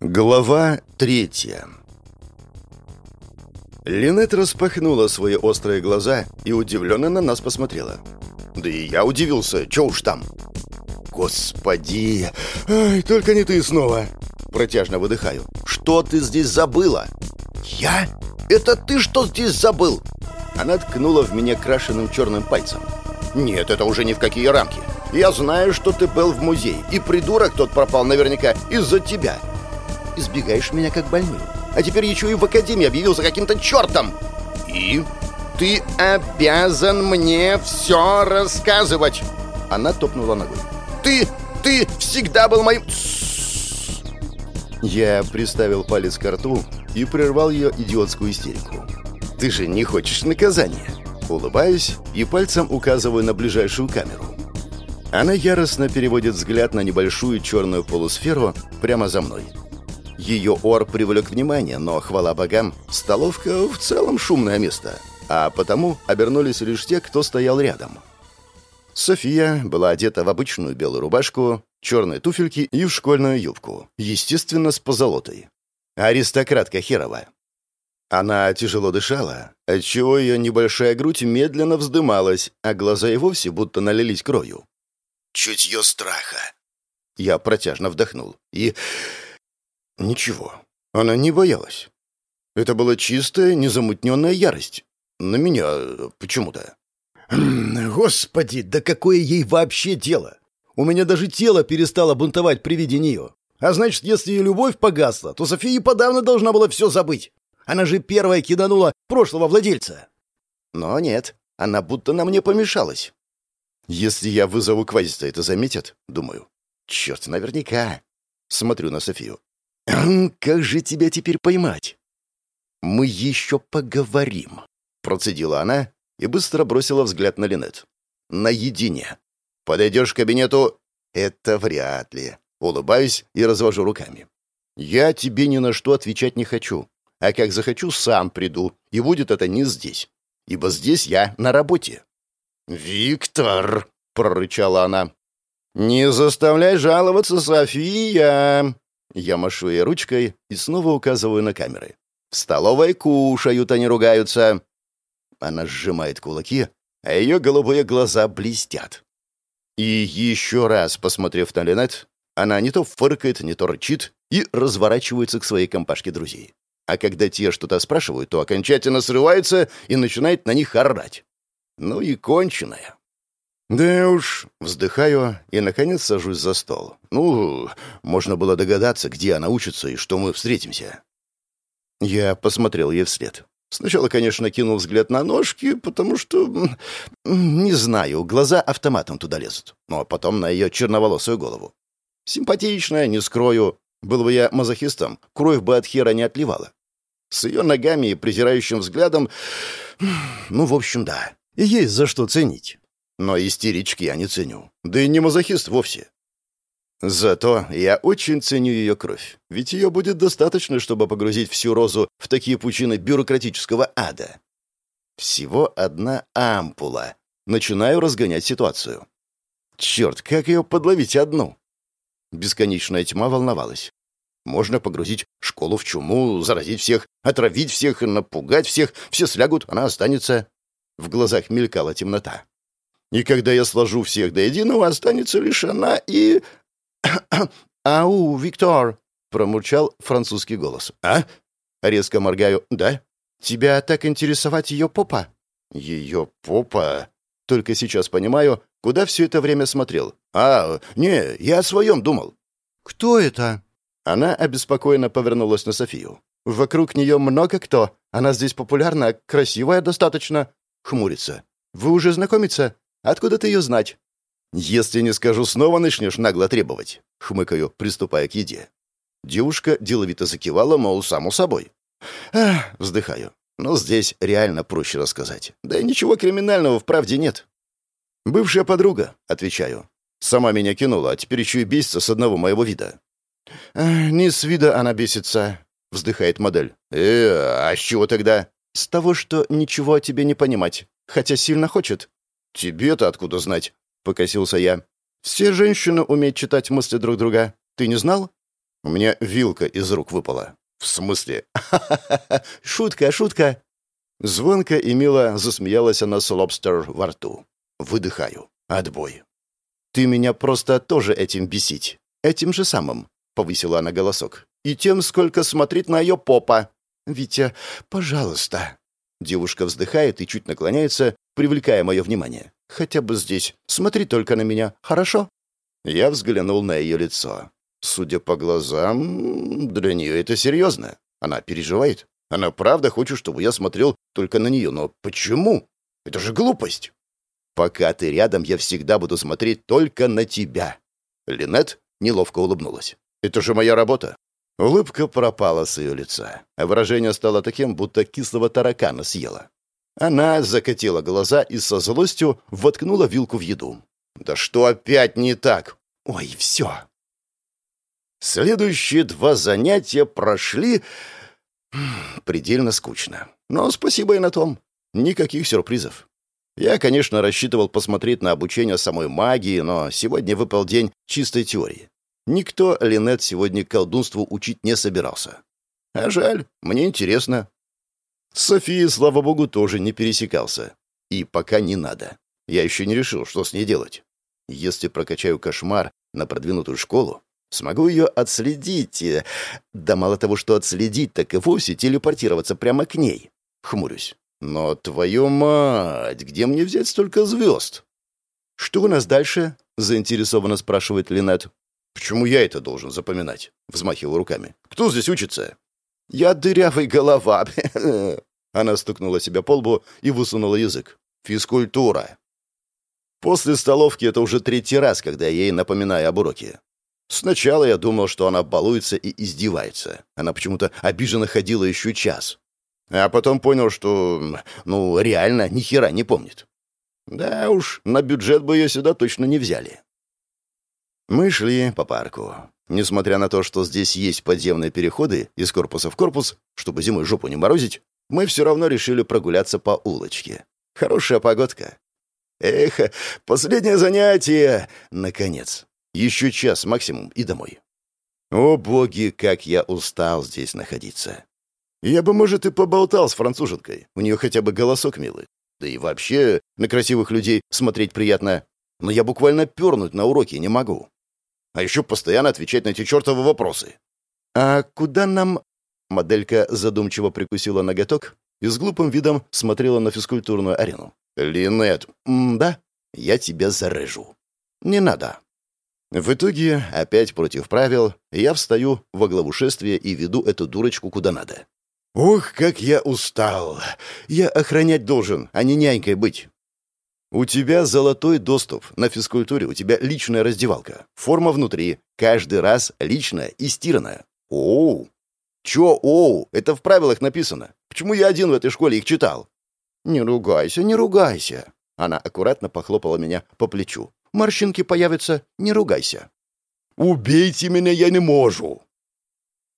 Глава третья Линет распахнула свои острые глаза и удивленно на нас посмотрела. Да и я удивился, чё уж там. «Господи! Ай, только не ты снова!» Протяжно выдыхаю. «Что ты здесь забыла?» «Я? Это ты что здесь забыл?» Она ткнула в меня крашеным черным пальцем. «Нет, это уже ни в какие рамки. Я знаю, что ты был в музее, и придурок тот пропал наверняка из-за тебя избегаешь меня как больную. А теперь еще и в академии объявился каким-то чертом. И? Ты обязан мне все рассказывать. Она топнула ногой. Ты, ты всегда был моим... Я приставил палец к рту и прервал ее идиотскую истерику. «Ты же не хочешь наказания?» Улыбаюсь и пальцем указываю на ближайшую камеру. Она яростно переводит взгляд на небольшую черную полусферу прямо за мной. Ее ор привлек внимание, но, хвала богам, столовка в целом шумное место, а потому обернулись лишь те, кто стоял рядом. София была одета в обычную белую рубашку, черные туфельки и в школьную юбку, естественно, с позолотой. Аристократка херова. Она тяжело дышала, отчего ее небольшая грудь медленно вздымалась, а глаза и вовсе будто налились кровью. «Чутье страха!» Я протяжно вдохнул и Ничего. Она не боялась. Это была чистая, незамутненная ярость. На меня почему-то. Господи, да какое ей вообще дело? У меня даже тело перестало бунтовать при виде нее. А значит, если и любовь погасла, то София подавно должна была все забыть. Она же первая киданула прошлого владельца. Но нет, она будто на мне помешалась. Если я вызову Квазиста, это заметят? Думаю. Черт, наверняка. Смотрю на Софию. «Как же тебя теперь поймать?» «Мы еще поговорим», — процедила она и быстро бросила взгляд на Линет. «Наедине. Подойдешь к кабинету?» «Это вряд ли». Улыбаюсь и развожу руками. «Я тебе ни на что отвечать не хочу. А как захочу, сам приду. И будет это не здесь. Ибо здесь я на работе». «Виктор!» — прорычала она. «Не заставляй жаловаться, София!» Я машу ей ручкой и снова указываю на камеры. «В столовой кушают, они ругаются!» Она сжимает кулаки, а ее голубые глаза блестят. И еще раз, посмотрев на Ленет, она не то фыркает, не то рычит и разворачивается к своей компашке друзей. А когда те что-то спрашивают, то окончательно срывается и начинает на них орать. Ну и конченая. «Да уж», — вздыхаю и, наконец, сажусь за стол. «Ну, можно было догадаться, где она учится и что мы встретимся». Я посмотрел ей вслед. Сначала, конечно, кинул взгляд на ножки, потому что... Не знаю, глаза автоматом туда лезут. Ну, а потом на ее черноволосую голову. Симпатичная, не скрою. Был бы я мазохистом, кровь бы от хера не отливала. С ее ногами и презирающим взглядом... Ну, в общем, да. И есть за что ценить. Но истерички я не ценю. Да и не мазохист вовсе. Зато я очень ценю ее кровь, ведь ее будет достаточно, чтобы погрузить всю розу в такие пучины бюрократического ада. Всего одна ампула. Начинаю разгонять ситуацию. Черт, как ее подловить одну? Бесконечная тьма волновалась. Можно погрузить школу в чуму, заразить всех, отравить всех, напугать всех, все слягут, она останется. В глазах мелькала темнота. И когда я сложу всех до единого, останется лишь она и... «Ау, Виктор!» — промурчал французский голос. «А?» — резко моргаю. «Да?» «Тебя так интересовать ее попа?» «Ее попа?» Только сейчас понимаю, куда все это время смотрел. «А, не, я о своем думал». «Кто это?» Она обеспокоенно повернулась на Софию. «Вокруг нее много кто. Она здесь популярна, красивая достаточно». Хмурится. «Вы уже знакомиться?» Откуда ты ее знать?» «Если не скажу, снова начнешь нагло требовать», — хмыкаю, приступая к еде. Девушка деловито закивала, мол, само собой. «Ах», — вздыхаю. «Ну, здесь реально проще рассказать. Да и ничего криминального в правде нет». «Бывшая подруга», — отвечаю. «Сама меня кинула, а теперь еще и бесится с одного моего вида». «Не с вида она бесится», — вздыхает модель. «Э, а с чего тогда?» «С того, что ничего о тебе не понимать, хотя сильно хочет. «Тебе-то откуда знать?» — покосился я. «Все женщины умеют читать мысли друг друга. Ты не знал?» У меня вилка из рук выпала. В смысле? Шутка, шутка. Звонко и мило засмеялась она с лобстер во рту. Выдыхаю. Отбой. «Ты меня просто тоже этим бесить. Этим же самым», — повысила она голосок. «И тем, сколько смотреть на ее попа. Витя, пожалуйста». Девушка вздыхает и чуть наклоняется, привлекая мое внимание. «Хотя бы здесь. Смотри только на меня, хорошо?» Я взглянул на ее лицо. Судя по глазам, для нее это серьезно. Она переживает. Она правда хочет, чтобы я смотрел только на нее. Но почему? Это же глупость. Пока ты рядом, я всегда буду смотреть только на тебя. Линет неловко улыбнулась. Это же моя работа. Улыбка пропала с ее лица, выражение стало таким, будто кислого таракана съела. Она закатила глаза и со злостью воткнула вилку в еду. «Да что опять не так? Ой, все!» Следующие два занятия прошли предельно скучно. Но спасибо и на том. Никаких сюрпризов. Я, конечно, рассчитывал посмотреть на обучение самой магии, но сегодня выпал день чистой теории. Никто Линет сегодня колдунству учить не собирался. А жаль, мне интересно. С Софией, слава богу, тоже не пересекался. И пока не надо. Я еще не решил, что с ней делать. Если прокачаю кошмар на продвинутую школу, смогу ее отследить. Да мало того, что отследить, так и вовсе телепортироваться прямо к ней. Хмурюсь. Но, твою мать, где мне взять столько звезд? «Что у нас дальше?» — заинтересованно спрашивает Линет. «Почему я это должен запоминать?» — взмахивал руками. «Кто здесь учится?» «Я дырявый голова!» Она стукнула себя по лбу и высунула язык. «Физкультура!» После столовки это уже третий раз, когда я ей напоминаю об уроке. Сначала я думал, что она балуется и издевается. Она почему-то обиженно ходила еще час. А потом понял, что, ну, реально ни хера не помнит. Да уж, на бюджет бы ее сюда точно не взяли. Мы шли по парку. Несмотря на то, что здесь есть подземные переходы из корпуса в корпус, чтобы зимой жопу не морозить, мы все равно решили прогуляться по улочке. Хорошая погодка. Эх, последнее занятие! Наконец. Еще час максимум и домой. О боги, как я устал здесь находиться. Я бы, может, и поболтал с француженкой. У нее хотя бы голосок милый. Да и вообще на красивых людей смотреть приятно. Но я буквально пернуть на уроке не могу а еще постоянно отвечать на эти чертовы вопросы. «А куда нам...» Моделька задумчиво прикусила ноготок и с глупым видом смотрела на физкультурную арену. «Линет, да, я тебя зарежу». «Не надо». В итоге, опять против правил, я встаю во главу шествия и веду эту дурочку куда надо. Ох, как я устал! Я охранять должен, а не нянькой быть. У тебя золотой доступ. На физкультуре у тебя личная раздевалка. Форма внутри. Каждый раз личная и стиранная. Оу! Чё оу? Это в правилах написано. Почему я один в этой школе их читал? Не ругайся, не ругайся. Она аккуратно похлопала меня по плечу. Морщинки появятся, не ругайся. Убейте меня, я не могу.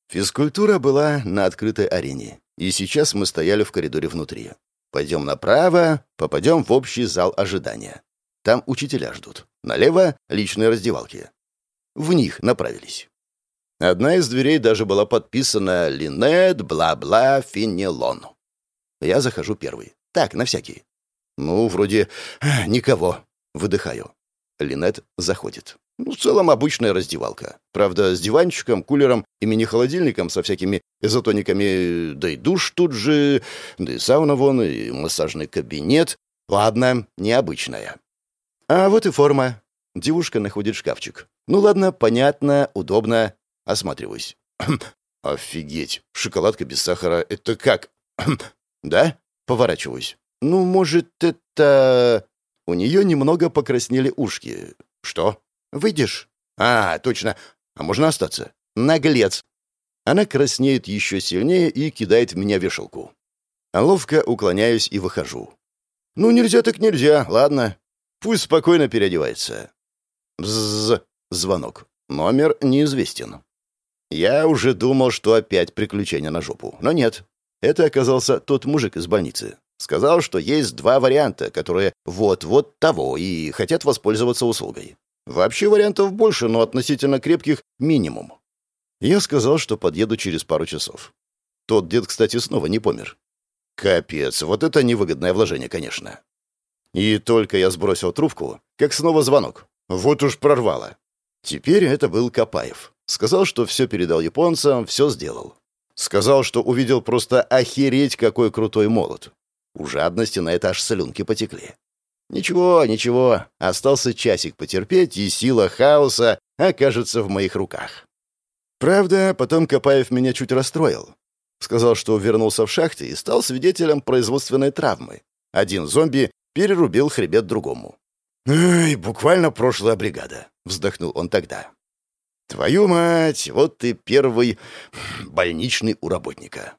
Физкультура была на открытой арене, и сейчас мы стояли в коридоре внутри. Пойдем направо, попадем в общий зал ожидания. Там учителя ждут. Налево — личные раздевалки. В них направились. Одна из дверей даже была подписана «Линет, бла-бла, фенелон». Я захожу первый. Так, на всякий. Ну, вроде никого. Выдыхаю. Линет заходит. Ну, в целом обычная раздевалка. Правда, с диванчиком, кулером и мини-холодильником со всякими изотониками, да и душ тут же, да и сауна вон, и массажный кабинет. Ладно, необычная. А вот и форма. Девушка находит шкафчик. Ну ладно, понятно, удобно. Осматриваюсь. Офигеть, шоколадка без сахара. Это как? да? Поворачиваюсь. Ну, может, это... У нее немного покраснели ушки. Что? Выйдешь? А, точно. А можно остаться? Наглец. Она краснеет еще сильнее и кидает в меня вешалку. Ловко уклоняюсь и выхожу. Ну, нельзя так нельзя, ладно. Пусть спокойно переодевается. Бззз. Звонок. Номер неизвестен. Я уже думал, что опять приключение на жопу. Но нет. Это оказался тот мужик из больницы. Сказал, что есть два варианта, которые вот-вот того и хотят воспользоваться услугой. Вообще вариантов больше, но относительно крепких — минимум. Я сказал, что подъеду через пару часов. Тот дед, кстати, снова не помер. Капец, вот это невыгодное вложение, конечно. И только я сбросил трубку, как снова звонок. Вот уж прорвало. Теперь это был Капаев. Сказал, что все передал японцам, все сделал. Сказал, что увидел просто охереть, какой крутой молот. У жадности на это аж потекли. Ничего, ничего, остался часик потерпеть, и сила хаоса окажется в моих руках. Правда, потом Капаев меня чуть расстроил. Сказал, что вернулся в шахте и стал свидетелем производственной травмы. Один зомби перерубил хребет другому. «Эй, буквально прошлая бригада», — вздохнул он тогда. «Твою мать, вот ты первый больничный у работника.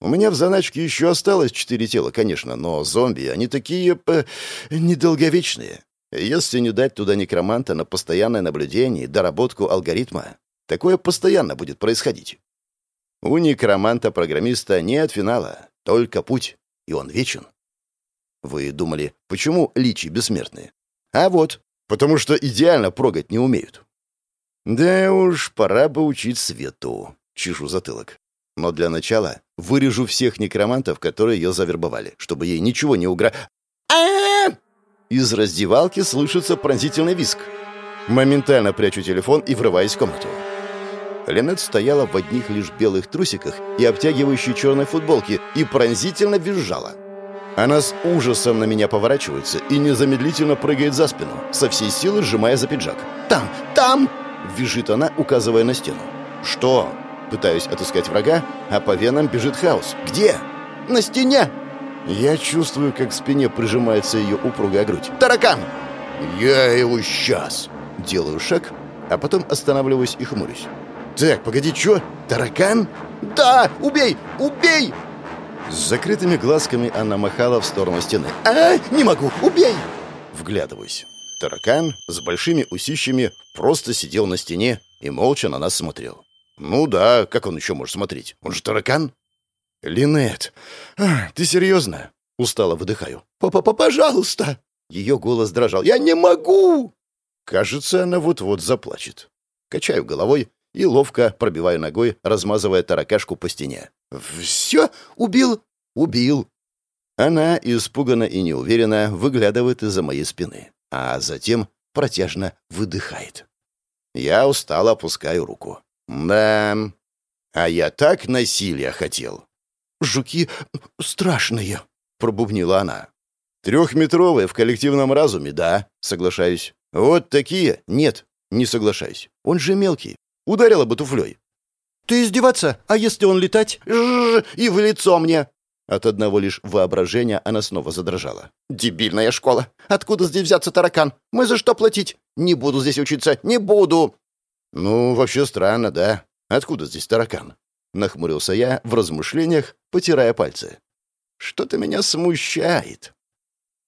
У меня в заначке еще осталось четыре тела, конечно, но зомби, они такие э, недолговечные. Если не дать туда некроманта на постоянное наблюдение и доработку алгоритма, такое постоянно будет происходить. У некроманта-программиста нет финала, только путь, и он вечен. Вы думали, почему личи бессмертные? А вот, потому что идеально прогать не умеют. Да уж, пора бы учить свету, чешу затылок. Но для начала вырежу всех некромантов, которые ее завербовали, чтобы ей ничего не угра... а Из раздевалки слышится пронзительный визг. Моментально прячу телефон и врываюсь в комнату. Ленет стояла в одних лишь белых трусиках и обтягивающей черной футболке и пронзительно визжала. Она с ужасом на меня поворачивается и незамедлительно прыгает за спину, со всей силы сжимая за пиджак. «Там! Там!» — визжит она, указывая на стену. «Что?» Пытаюсь отыскать врага, а по венам бежит хаос. «Где?» «На стене!» Я чувствую, как к спине прижимается ее упругая грудь. «Таракан!» «Я его сейчас!» Делаю шаг, а потом останавливаюсь и хмурюсь. «Так, погоди, что? Таракан?» «Да! Убей! Убей!» С закрытыми глазками она махала в сторону стены. «А, не могу! Убей!» Вглядываюсь. Таракан с большими усищами просто сидел на стене и молча на нас смотрел. «Ну да, как он еще может смотреть? Он же таракан!» «Линет, а, ты серьезно?» Устало выдыхаю. «Папа, пожалуйста!» Ее голос дрожал. «Я не могу!» Кажется, она вот-вот заплачет. Качаю головой и ловко пробиваю ногой, размазывая таракашку по стене. «Все? Убил?» «Убил». Она, испуганно и неуверенно, выглядывает из-за моей спины, а затем протяжно выдыхает. Я устало опускаю руку. «Да, а я так насилия хотел». «Жуки страшные», — пробубнила она. «Трехметровые в коллективном разуме, да, соглашаюсь. Вот такие? Нет, не соглашаюсь. Он же мелкий. Ударила бы туфлей. «Ты издеваться? А если он летать? Жжж, и в лицо мне!» От одного лишь воображения она снова задрожала. «Дебильная школа! Откуда здесь взяться таракан? Мы за что платить? Не буду здесь учиться, не буду!» «Ну, вообще странно, да? Откуда здесь таракан?» Нахмурился я в размышлениях, потирая пальцы. «Что-то меня смущает».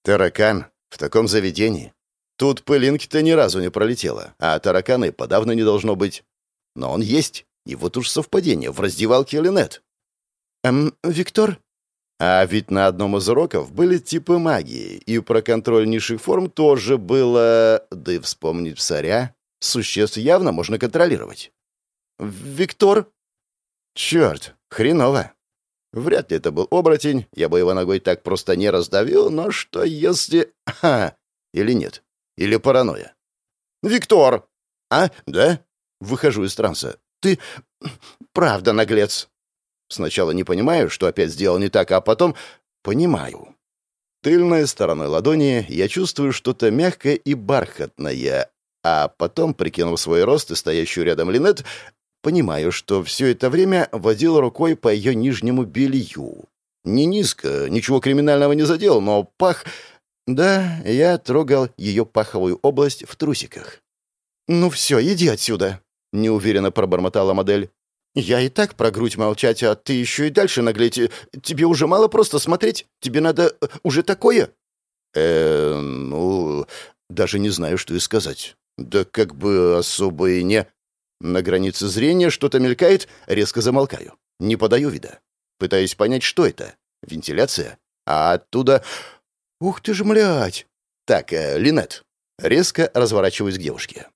«Таракан в таком заведении? Тут пылинки-то ни разу не пролетело, а тараканы подавно не должно быть. Но он есть, и вот уж совпадение в раздевалке Линет. «Эм, Виктор?» А ведь на одном из уроков были типы магии, и про контроль низших форм тоже было... Да и вспомнить псаря. Существ явно можно контролировать. «Виктор?» «Черт, хреново. Вряд ли это был оборотень, я бы его ногой так просто не раздавил, но что если... Ха! Или нет? Или паранойя?» «Виктор!» «А, да?» Выхожу из транса. «Ты... правда наглец!» Сначала не понимаю, что опять сделал не так, а потом понимаю. Тыльной стороной ладони я чувствую что-то мягкое и бархатное, а потом, прикинув свой рост и стоящую рядом Линет, понимаю, что все это время водил рукой по ее нижнему белью. Не низко, ничего криминального не задел, но пах... Да, я трогал ее паховую область в трусиках. «Ну все, иди отсюда!» — неуверенно пробормотала модель. «Я и так про грудь молчать, а ты еще и дальше наглеть. Тебе уже мало просто смотреть? Тебе надо э, уже такое?» «Э, ну, даже не знаю, что и сказать. Да как бы особо и не...» На границе зрения что-то мелькает, резко замолкаю. Не подаю вида. Пытаюсь понять, что это. Вентиляция? А оттуда... Ух ты ж, млядь! Так, э, Линет. Резко разворачиваюсь к девушке.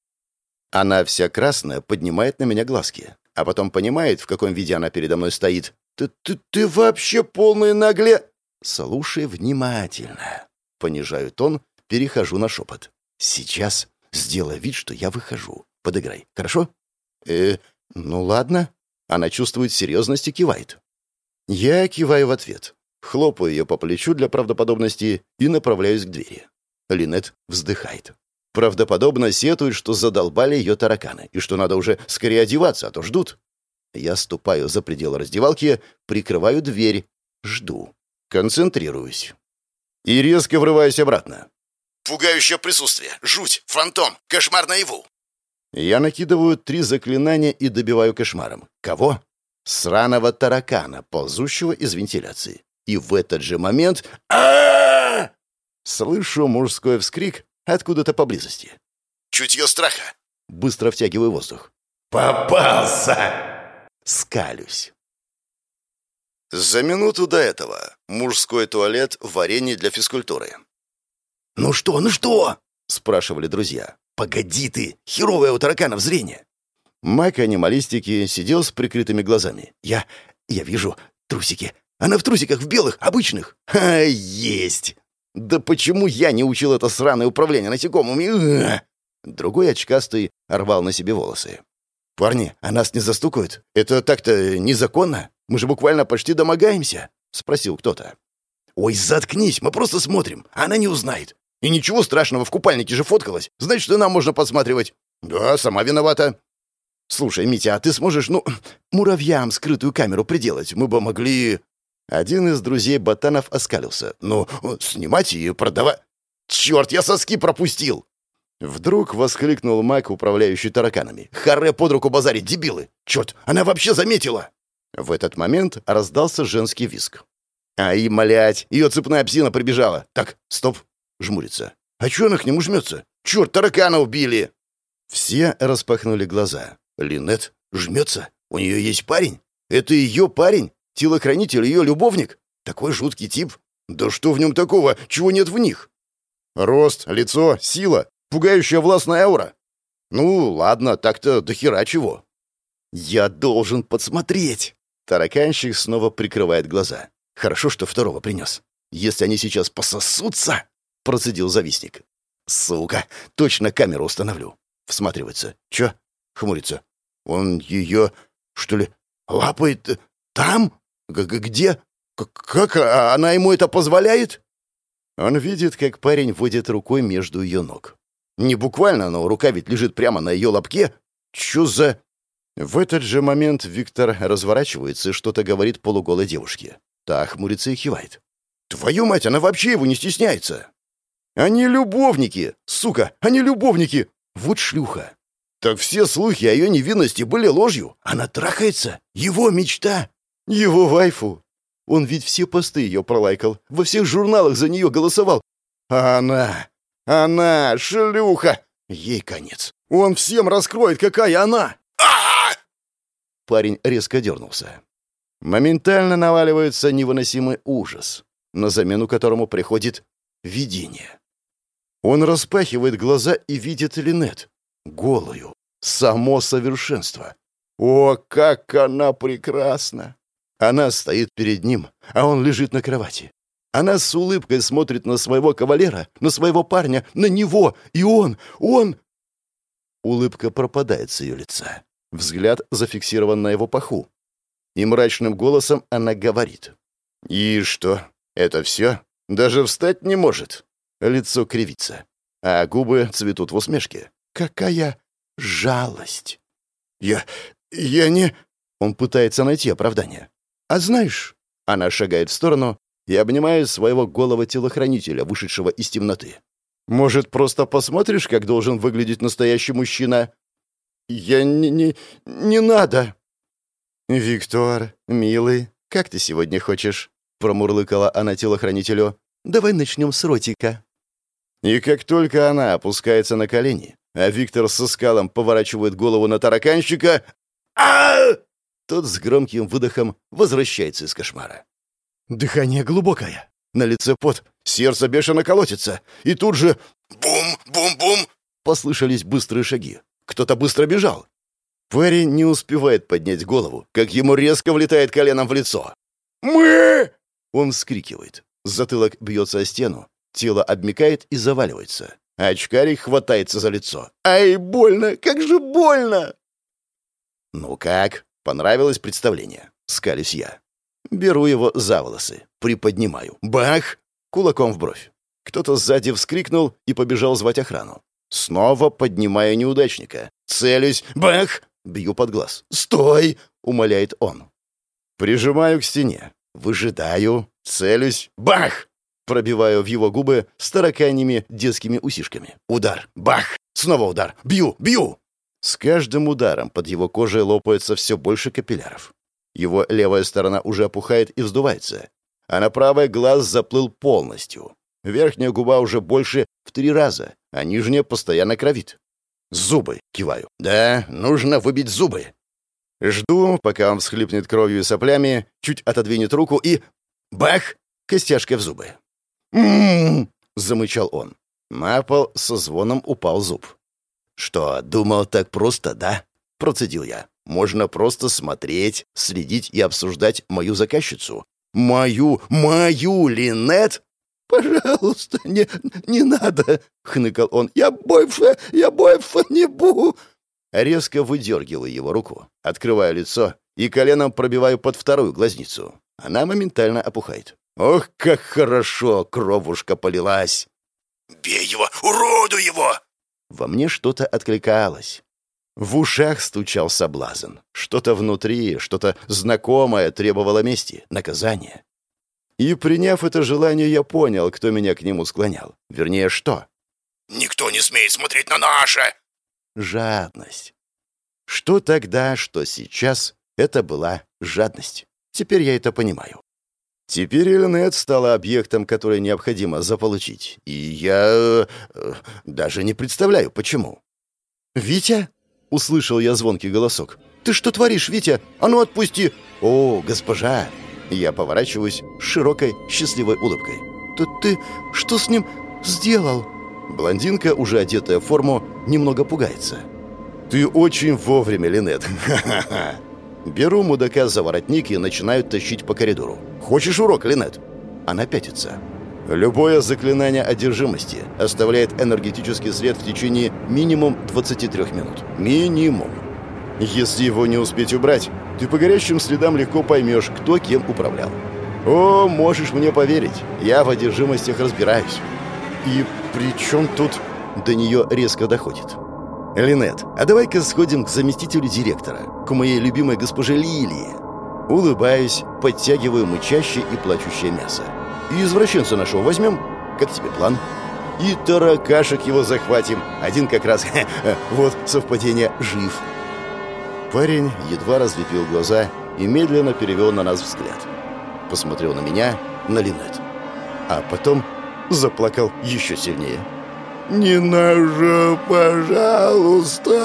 Она вся красная, поднимает на меня глазки. А потом понимает, в каком виде она передо мной стоит. «Ты, ты, ты вообще полный нагле...» «Слушай внимательно». Понижаю тон, перехожу на шепот. «Сейчас сделай вид, что я выхожу. Подыграй, хорошо?» «Э, ну ладно». Она чувствует серьезность и кивает. Я киваю в ответ, хлопаю ее по плечу для правдоподобности и направляюсь к двери. Линет вздыхает. Правдоподобно сетует, что задолбали ее тараканы, и что надо уже скорее одеваться, а то ждут. Я ступаю за пределы раздевалки, прикрываю дверь, жду, концентрируюсь. И резко врываюсь обратно. «Пугающее присутствие! Жуть! Фантом! Кошмар наяву!» Я накидываю три заклинания и добиваю кошмаром. Кого? Сраного таракана, ползущего из вентиляции. И в этот же момент... а Слышу мужской вскрик откуда-то поблизости. «Чутье страха!» Быстро втягиваю воздух. «Попался!» Скалюсь. За минуту до этого. Мужской туалет в варенье для физкультуры. «Ну что, ну что?» — спрашивали друзья. «Погоди ты! Херовое у тараканов зрение!» Маг анималистики сидел с прикрытыми глазами. «Я... я вижу трусики. Она в трусиках, в белых, обычных». «Ха, есть!» «Да почему я не учил это сраное управление насекомыми?» Другой очкастый рвал на себе волосы. «Парни, а нас не застукают? Это так-то незаконно? Мы же буквально почти домогаемся?» — спросил кто-то. «Ой, заткнись, мы просто смотрим. Она не узнает. И ничего страшного, в купальнике же фоткалась. Значит, и нам можно подсматривать. Да, сама виновата. Слушай, Митя, а ты сможешь, ну, муравьям скрытую камеру приделать? Мы бы могли... Один из друзей ботанов оскалился. Ну, снимать и продавать... Черт, я соски пропустил! Вдруг воскликнул Майк, управляющий тараканами. «Харе под руку базарить, дебилы! Черт, она вообще заметила!» В этот момент раздался женский виск. «Ай, малять, ее цепная псина прибежала! Так, стоп, жмурится. «А чё она к нему жмется? Чёрт, таракана убили!» Все распахнули глаза. «Линет жмется? У нее есть парень? Это ее парень? Телохранитель, ее любовник? Такой жуткий тип? Да что в нем такого, чего нет в них?» «Рост, лицо, сила, пугающая властная аура. Ну, ладно, так-то до хера чего». «Я должен подсмотреть!» Тараканщик снова прикрывает глаза. «Хорошо, что второго принес. Если они сейчас пососутся...» процедил завистник. «Сука! Точно камеру установлю!» Всматривается. «Чё?» Хмурится. «Он ее, что ли, лапает там? Где? Как а она ему это позволяет?» Он видит, как парень водит рукой между ее ног. Не буквально, но рука ведь лежит прямо на ее лобке. Чё за... В этот же момент Виктор разворачивается и что-то говорит полуголой девушке. Та хмурится и кивает. «Твою мать, она вообще его не стесняется!» Они любовники! Сука, они любовники! Вот шлюха! Так все слухи о ее невинности были ложью. Она трахается. Его мечта. Его вайфу. Он ведь все посты ее пролайкал. Во всех журналах за нее голосовал. А она... Она, шлюха! Ей конец. Он всем раскроет, какая она! Парень резко дернулся. Моментально наваливается невыносимый ужас, на замену которому приходит видение. Он распахивает глаза и видит Линет. Голую. Само совершенство. О, как она прекрасна! Она стоит перед ним, а он лежит на кровати. Она с улыбкой смотрит на своего кавалера, на своего парня, на него, и он, он... Улыбка пропадает с ее лица. Взгляд зафиксирован на его паху. И мрачным голосом она говорит. «И что? Это все? Даже встать не может?» Лицо кривится, а губы цветут в усмешке. Какая жалость! Я... я не... Он пытается найти оправдание. А знаешь... Она шагает в сторону и обнимает своего голого телохранителя, вышедшего из темноты. «Может, просто посмотришь, как должен выглядеть настоящий мужчина?» «Я не... не... не надо!» «Виктор, милый, как ты сегодня хочешь?» Промурлыкала она телохранителю. «Давай начнем с ротика». И как только она опускается на колени, а Виктор со скалом поворачивает голову на тараканщика, а Тот с громким выдохом возвращается из кошмара. Дыхание глубокое. На лице пот, сердце бешено колотится. И тут же «Бум! Бум-бум!» послышались быстрые шаги. Кто-то быстро бежал. Парень не успевает поднять голову, как ему резко влетает коленом в лицо. «Мы!» Он вскрикивает. Затылок бьется о стену, тело обмикает и заваливается. Очкарик хватается за лицо. «Ай, больно! Как же больно!» «Ну как? Понравилось представление?» Скалюсь я. Беру его за волосы, приподнимаю. Бах! Кулаком в бровь. Кто-то сзади вскрикнул и побежал звать охрану. Снова поднимаю неудачника. Целюсь. Бах! Бью под глаз. «Стой!» — умоляет он. Прижимаю к стене. Выжидаю. Целюсь. Бах! Пробиваю в его губы с тараканьими детскими усишками. Удар. Бах! Снова удар. Бью! Бью! С каждым ударом под его кожей лопается все больше капилляров. Его левая сторона уже опухает и вздувается, а на правый глаз заплыл полностью. Верхняя губа уже больше в три раза, а нижняя постоянно кровит. «Зубы!» — киваю. «Да, нужно выбить зубы!» Жду, пока он всхлипнет кровью и соплями, чуть отодвинет руку и... Бах! Костяшкой в зубы. «М-м-м!» замычал он. На пол со звоном упал зуб. «Что, думал так просто, да?» — процедил я. «Можно просто смотреть, следить и обсуждать мою заказчицу. Мою, мою Линет!» «Пожалуйста, не, не надо!» — хныкал он. «Я больше, я больше не буду!» Резко выдергиваю его руку, открываю лицо и коленом пробиваю под вторую глазницу. Она моментально опухает. «Ох, как хорошо кровушка полилась!» «Бей его! Уродуй его!» Во мне что-то откликалось. В ушах стучал соблазн. Что-то внутри, что-то знакомое требовало мести, наказания. И, приняв это желание, я понял, кто меня к нему склонял. Вернее, что. «Никто не смеет смотреть на наше!» Жадность. Что тогда, что сейчас, это была жадность. Теперь я это понимаю. Теперь Эльнет стала объектом, который необходимо заполучить. И я... Э, даже не представляю, почему. «Витя?» — услышал я звонкий голосок. «Ты что творишь, Витя? А ну отпусти!» «О, госпожа!» Я поворачиваюсь с широкой, счастливой улыбкой. «Ты, ты что с ним сделал?» Блондинка, уже одетая в форму, немного пугается. «Ты очень вовремя, Линет. Беру мудака за воротник и начинаю тащить по коридору. «Хочешь урок, Линет?» Она пятится. Любое заклинание одержимости оставляет энергетический след в течение минимум 23 минут. Минимум. Если его не успеть убрать, ты по горящим следам легко поймешь, кто кем управлял. О, можешь мне поверить, я в одержимостях разбираюсь. И при чем тут до нее резко доходит? Линет, а давай-ка сходим к заместителю директора, к моей любимой госпоже Лилии. Улыбаюсь, подтягиваю мычащее и плачущее мясо. И извращенца нашего возьмем? Как тебе план? И таракашек его захватим. Один как раз, вот совпадение, жив. Парень едва разлепил глаза и медленно перевел на нас взгляд. Посмотрел на меня, на Линет. А потом заплакал еще сильнее. «Не ножа, пожалуйста!»